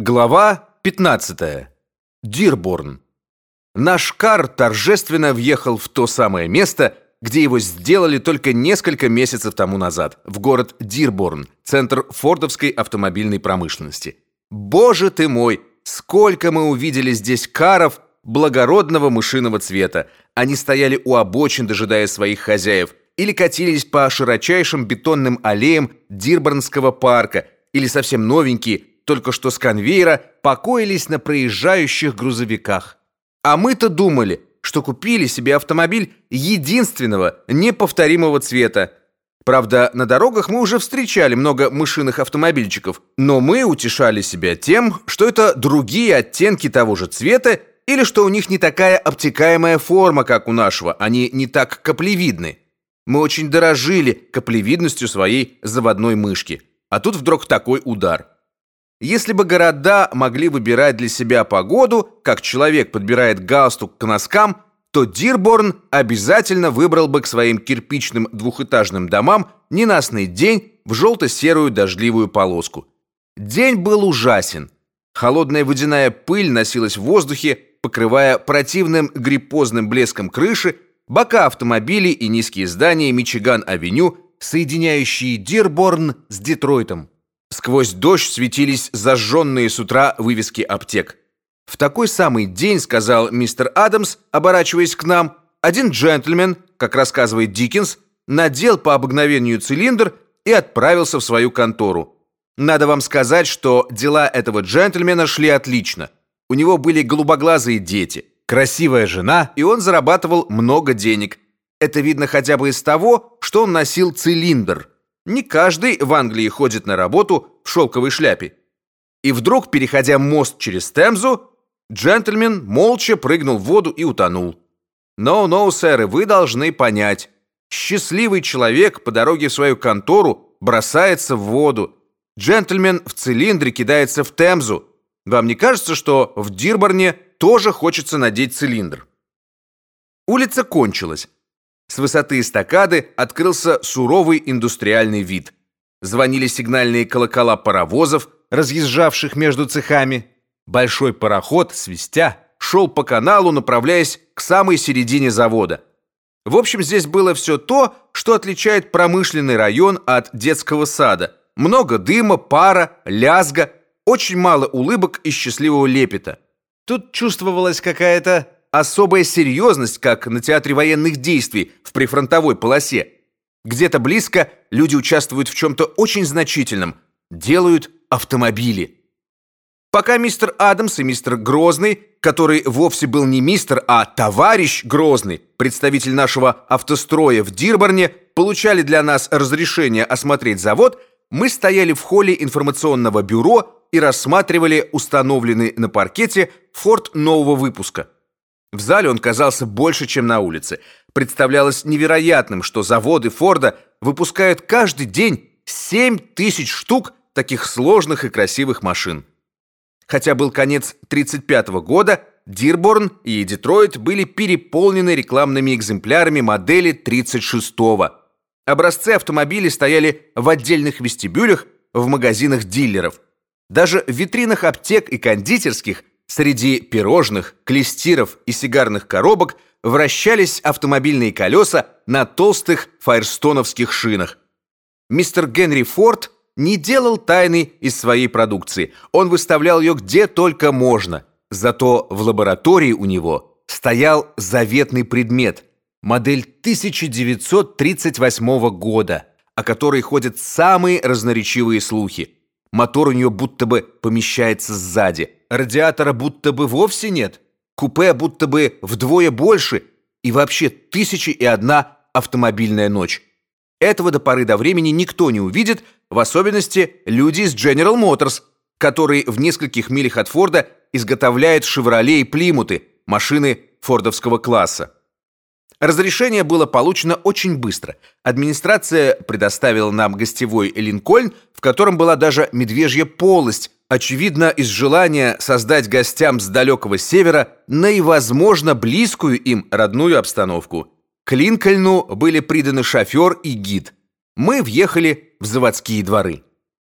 Глава 15. Дирборн. Наш кар торжественно въехал в то самое место, где его сделали только несколько месяцев тому назад, в город Дирборн, центр фордовской автомобильной промышленности. Боже ты мой, сколько мы увидели здесь каров благородного мышиного цвета. Они стояли у обочин, дожидая своих хозяев, или катились по широчайшим бетонным аллеям Дирборнского парка, или совсем новенькие только что с конвейера покоились на проезжающих грузовиках. А мы-то думали, что купили себе автомобиль единственного, неповторимого цвета. Правда, на дорогах мы уже встречали много мышиных автомобильчиков, но мы утешали себя тем, что это другие оттенки того же цвета или что у них не такая обтекаемая форма, как у нашего, они не так каплевидны. Мы очень дорожили каплевидностью своей заводной мышки. А тут вдруг такой удар. Если бы города могли выбирать для себя погоду, как человек подбирает галстук к носкам, то Дирборн обязательно выбрал бы к своим кирпичным двухэтажным домам ненастный день в желто-серую дождливую полоску. День был ужасен. Холодная водяная пыль носилась в воздухе, покрывая противным гриппозным блеском крыши, бока автомобилей и низкие здания Мичиган-авеню, соединяющие Дирборн с Детройтом. Сквозь дождь светились зажженные с утра вывески аптек. В такой самый день, сказал мистер Адамс, оборачиваясь к нам, один джентльмен, как рассказывает Диккенс, надел по обыкновению цилиндр и отправился в свою контору. Надо вам сказать, что дела этого джентльмена шли отлично. У него были голубоглазые дети, красивая жена, и он зарабатывал много денег. Это видно хотя бы из того, что он носил цилиндр. Не каждый в Англии ходит на работу в шелковой шляпе. И вдруг, переходя мост через Темзу, джентльмен молча прыгнул в воду и утонул. «No-no, сэр, вы должны понять. Счастливый человек по дороге в свою контору бросается в воду. Джентльмен в цилиндре кидается в Темзу. Вам не кажется, что в Дирборне тоже хочется надеть цилиндр?» Улица кончилась. С высоты эстакады открылся суровый индустриальный вид. Звонили сигнальные колокола паровозов, разъезжавших между цехами. Большой пароход, свистя, шел по каналу, направляясь к самой середине завода. В общем, здесь было все то, что отличает промышленный район от детского сада. Много дыма, пара, лязга, очень мало улыбок и счастливого лепета. Тут чувствовалась какая-то особая серьезность, как на театре военных действий в прифронтовой полосе. Где-то близко люди участвуют в чем-то очень значительном, делают автомобили. Пока мистер Адамс и мистер Грозный, который вовсе был не мистер, а товарищ Грозный, представитель нашего автостроя в Дирборне, получали для нас разрешение осмотреть завод, мы стояли в холле информационного бюро и рассматривали установленный на паркете форт нового выпуска. В зале он казался больше, чем на улице. Представлялось невероятным, что заводы Форда выпускают каждый день 7 тысяч штук таких сложных и красивых машин. Хотя был конец 35 -го года, Дирборн и Детройт были переполнены рекламными экземплярами модели 36-го. Образцы автомобилей стояли в отдельных вестибюлях в магазинах дилеров. Даже в витринах аптек и кондитерских Среди пирожных, клестиров и сигарных коробок вращались автомобильные колеса на толстых файрстоновских шинах. Мистер Генри Форд не делал тайны из своей продукции. Он выставлял ее где только можно. Зато в лаборатории у него стоял заветный предмет модель 1938 года, о которой ходят самые разноречивые слухи. Мотор у нее будто бы помещается сзади, радиатора будто бы вовсе нет, купе будто бы вдвое больше и вообще тысячи и одна автомобильная ночь. Этого до поры до времени никто не увидит, в особенности люди из General Motors, которые в нескольких милях от Форда изготовляют «Шевроле» и «Плимуты», машины фордовского класса. Разрешение было получено очень быстро. Администрация предоставила нам гостевой Линкольн, в котором была даже медвежья полость, очевидно, из желания создать гостям с далекого севера наивозможно близкую им родную обстановку. К Линкольну были приданы шофер и гид. Мы въехали в заводские дворы.